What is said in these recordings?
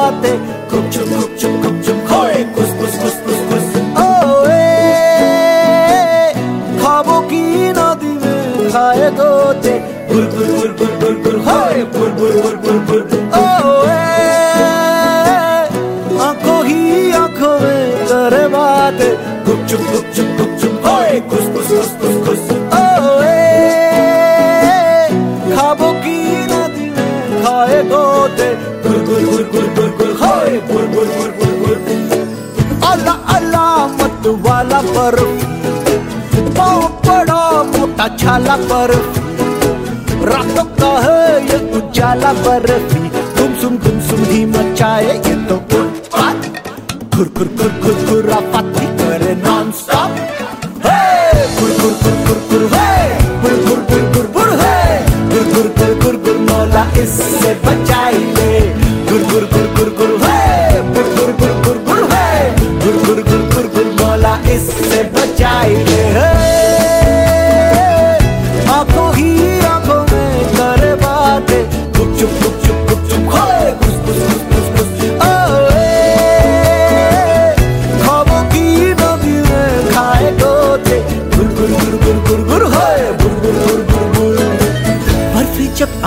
जाते खुप छुप खुप छुप खुप छुप खोए खुस खुस खुस खुस खुस ओए खाबों की नदी में खाए तोते बुर बुर बुर बुर बुर बुर होए बुर बुर बुर बुर बुर ओए आँखों ही आँखों में करे बातें खुब चुप खुप छुप खुप छुप होए खुश खुस खुस खुस खुस ओए की नदी में खाए गोते गुर गुर गुर गुर छाला पर रातों का है ये उजाला तुम सुम तुम सुन ही मचाए ये तो खुर खुर खुर खुर खुर पाती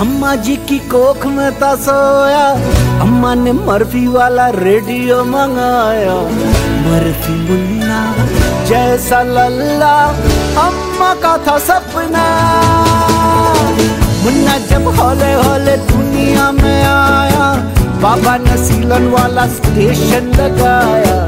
अम्मा जी की कोख में था सोया। अम्मा ने मर्फी वाला रेडियो मंगाया। मर्फी मुन्ना जैसा लल्ला, अम्मा का था सपना। मुन्ना जब हौले हौले दुनिया में आया, बाबा ने सीलन वाला स्टेशन लगाया।